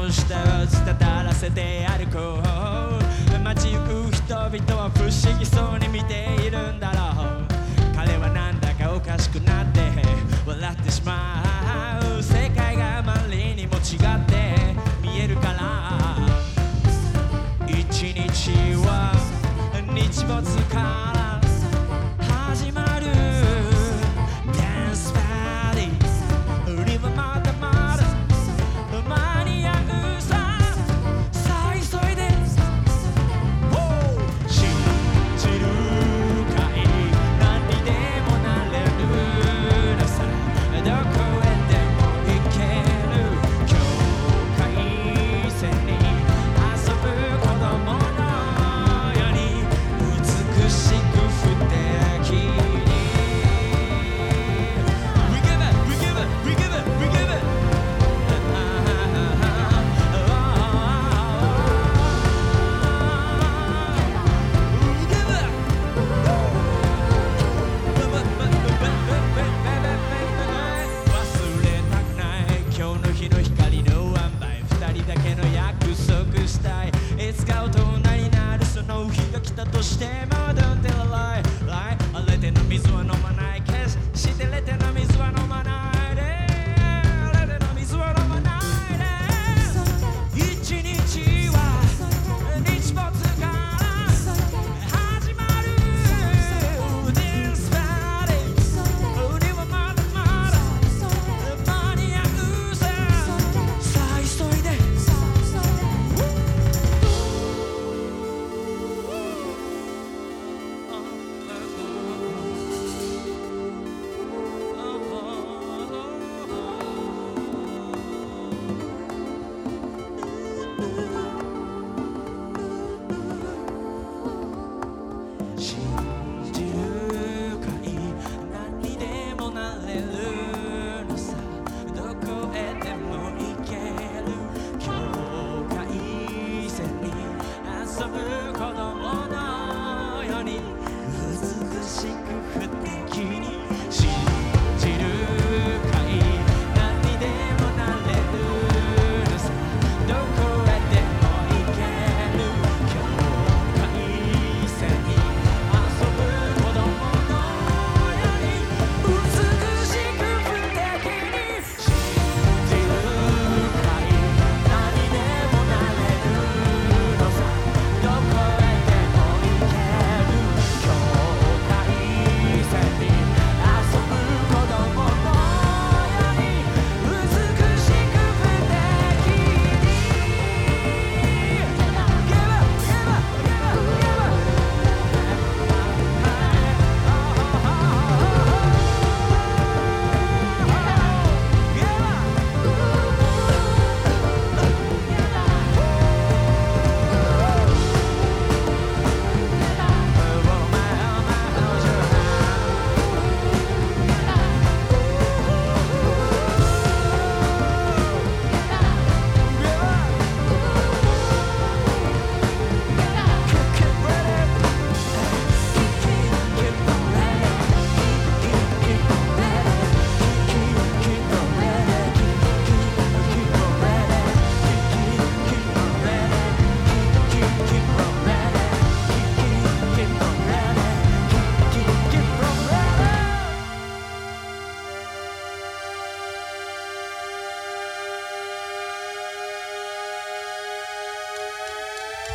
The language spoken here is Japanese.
の下をたらせて歩こう。街行く人々は不思議そうに見ているんだろう